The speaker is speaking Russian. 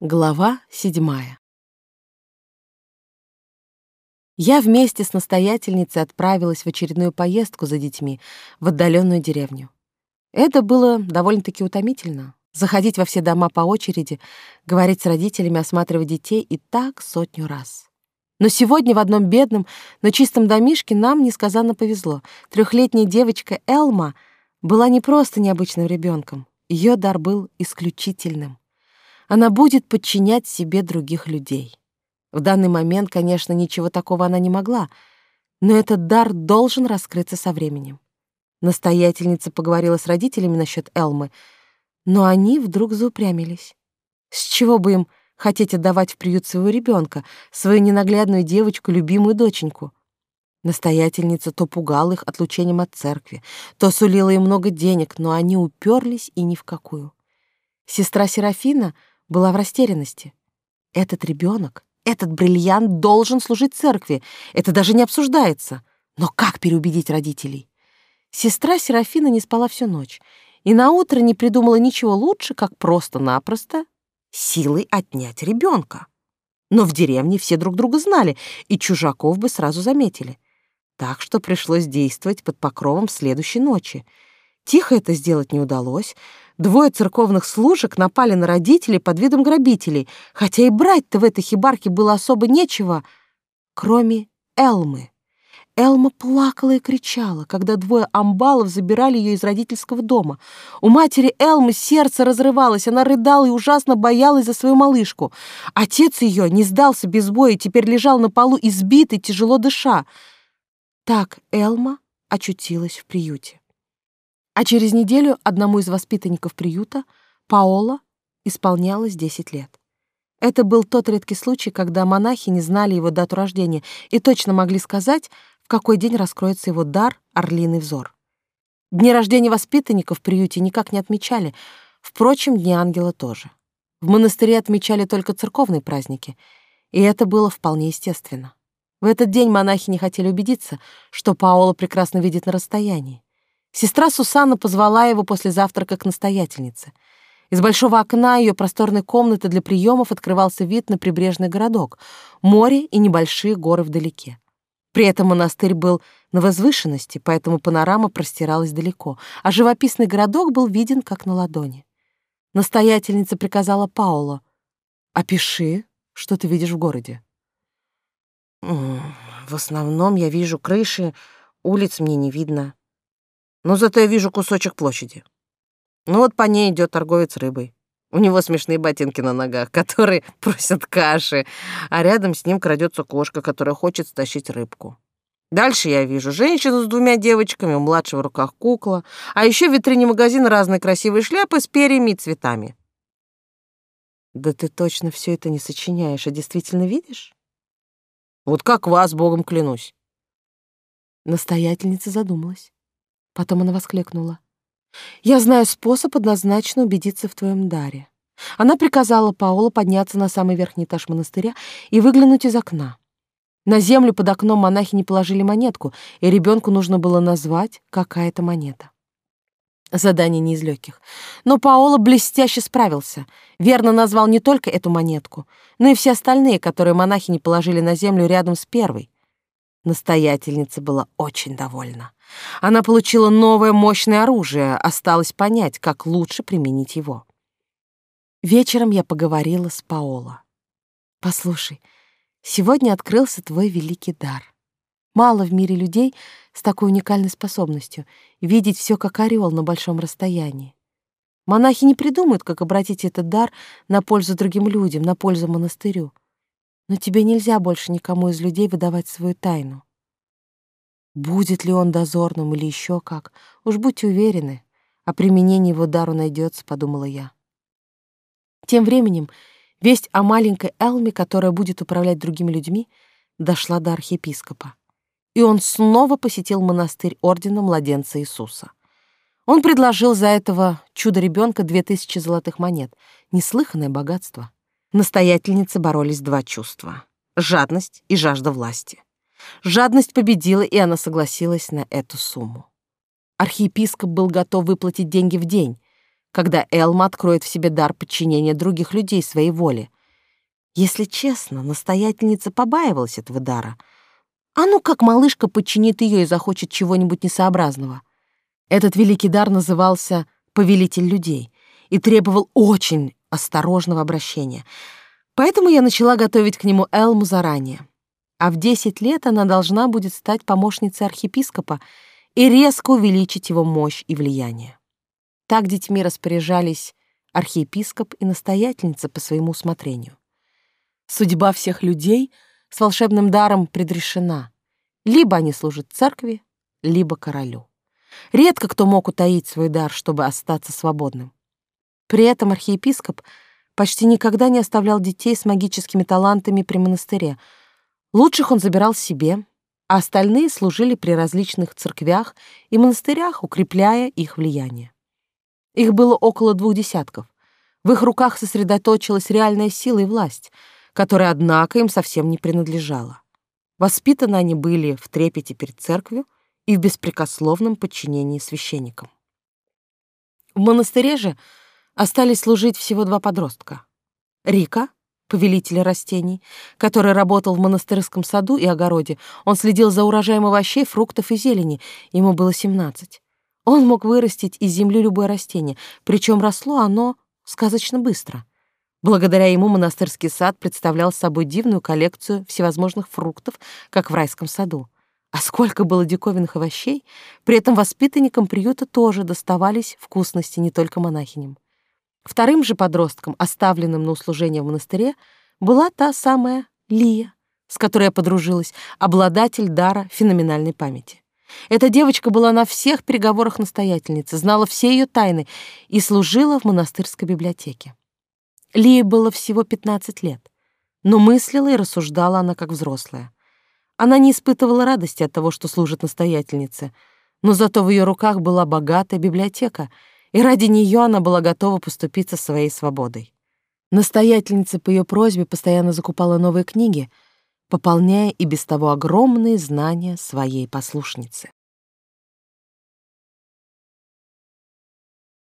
Глава седьмая. Я вместе с настоятельницей отправилась в очередную поездку за детьми в отдаленную деревню. Это было довольно-таки утомительно. Заходить во все дома по очереди, говорить с родителями, осматривать детей и так сотню раз. Но сегодня в одном бедном, но чистом домишке нам несказанно повезло. Трехлетняя девочка Элма была не просто необычным ребенком, ее дар был исключительным она будет подчинять себе других людей. В данный момент, конечно, ничего такого она не могла, но этот дар должен раскрыться со временем. Настоятельница поговорила с родителями насчет Элмы, но они вдруг заупрямились. С чего бы им хотеть отдавать в приют своего ребенка, свою ненаглядную девочку, любимую доченьку? Настоятельница то пугала их отлучением от церкви, то сулила им много денег, но они уперлись и ни в какую. Сестра Серафина — была в растерянности. Этот ребенок, этот бриллиант должен служить церкви. Это даже не обсуждается. Но как переубедить родителей? Сестра Серафина не спала всю ночь и на утро не придумала ничего лучше, как просто-напросто силой отнять ребенка. Но в деревне все друг друга знали, и чужаков бы сразу заметили. Так что пришлось действовать под покровом следующей ночи. Тихо это сделать не удалось, Двое церковных служек напали на родителей под видом грабителей, хотя и брать-то в этой хибарке было особо нечего, кроме Элмы. Элма плакала и кричала, когда двое амбалов забирали ее из родительского дома. У матери Элмы сердце разрывалось, она рыдала и ужасно боялась за свою малышку. Отец ее не сдался без боя и теперь лежал на полу избитый, тяжело дыша. Так Элма очутилась в приюте. А через неделю одному из воспитанников приюта, Паоло, исполнялось 10 лет. Это был тот редкий случай, когда монахи не знали его дату рождения и точно могли сказать, в какой день раскроется его дар, орлиный взор. Дни рождения воспитанников в приюте никак не отмечали, впрочем, Дни Ангела тоже. В монастыре отмечали только церковные праздники, и это было вполне естественно. В этот день монахи не хотели убедиться, что Паоло прекрасно видит на расстоянии. Сестра Сусанна позвала его после завтрака к настоятельнице. Из большого окна ее просторной комнаты для приемов открывался вид на прибрежный городок, море и небольшие горы вдалеке. При этом монастырь был на возвышенности, поэтому панорама простиралась далеко, а живописный городок был виден как на ладони. Настоятельница приказала Пауло: «Опиши, что ты видишь в городе». «В основном я вижу крыши, улиц мне не видно но зато я вижу кусочек площади. Ну вот по ней идет торговец рыбой. У него смешные ботинки на ногах, которые просят каши, а рядом с ним крадется кошка, которая хочет стащить рыбку. Дальше я вижу женщину с двумя девочками, у младшего в руках кукла, а еще в витрине магазина разные красивые шляпы с перьями и цветами. Да ты точно все это не сочиняешь, а действительно видишь? Вот как вас, Богом клянусь. Настоятельница задумалась. Потом она воскликнула. «Я знаю способ однозначно убедиться в твоем даре». Она приказала Паоло подняться на самый верхний этаж монастыря и выглянуть из окна. На землю под окном монахи не положили монетку, и ребенку нужно было назвать какая-то монета. Задание не из легких. Но Паоло блестяще справился. Верно назвал не только эту монетку, но и все остальные, которые монахи не положили на землю рядом с первой. Настоятельница была очень довольна. Она получила новое мощное оружие, осталось понять, как лучше применить его. Вечером я поговорила с Паоло. «Послушай, сегодня открылся твой великий дар. Мало в мире людей с такой уникальной способностью видеть все как орел на большом расстоянии. Монахи не придумают, как обратить этот дар на пользу другим людям, на пользу монастырю. Но тебе нельзя больше никому из людей выдавать свою тайну. Будет ли он дозорным или еще как, уж будьте уверены, о применении его дару найдется, подумала я. Тем временем весть о маленькой Элме, которая будет управлять другими людьми, дошла до архиепископа. И он снова посетил монастырь Ордена Младенца Иисуса. Он предложил за этого чудо-ребенка две тысячи золотых монет. Неслыханное богатство. Настоятельницы боролись два чувства — жадность и жажда власти. Жадность победила, и она согласилась на эту сумму. Архиепископ был готов выплатить деньги в день. когда Элма откроет в себе дар подчинения других людей своей воле. Если честно, настоятельница побаивалась этого дара. А ну как малышка подчинит ее и захочет чего-нибудь несообразного. Этот великий дар назывался «повелитель людей» и требовал очень осторожного обращения. Поэтому я начала готовить к нему Элму заранее. А в 10 лет она должна будет стать помощницей архиепископа и резко увеличить его мощь и влияние. Так детьми распоряжались архиепископ и настоятельница по своему усмотрению. Судьба всех людей с волшебным даром предрешена. Либо они служат церкви, либо королю. Редко кто мог утаить свой дар, чтобы остаться свободным. При этом архиепископ почти никогда не оставлял детей с магическими талантами при монастыре. Лучших он забирал себе, а остальные служили при различных церквях и монастырях, укрепляя их влияние. Их было около двух десятков. В их руках сосредоточилась реальная сила и власть, которая, однако, им совсем не принадлежала. Воспитаны они были в трепете перед церковью и в беспрекословном подчинении священникам. В монастыре же остались служить всего два подростка. Рика, повелитель растений, который работал в монастырском саду и огороде. Он следил за урожаем овощей, фруктов и зелени. Ему было 17. Он мог вырастить из земли любое растение, причем росло оно сказочно быстро. Благодаря ему монастырский сад представлял собой дивную коллекцию всевозможных фруктов, как в райском саду. А сколько было диковинных овощей, при этом воспитанникам приюта тоже доставались вкусности не только монахиням. Вторым же подростком, оставленным на услужение в монастыре, была та самая Лия, с которой я подружилась, обладатель дара феноменальной памяти. Эта девочка была на всех переговорах настоятельницы, знала все ее тайны и служила в монастырской библиотеке. Лии было всего 15 лет, но мыслила и рассуждала она как взрослая. Она не испытывала радости от того, что служит настоятельнице, но зато в ее руках была богатая библиотека — и ради нее она была готова поступиться своей свободой. Настоятельница по ее просьбе постоянно закупала новые книги, пополняя и без того огромные знания своей послушницы.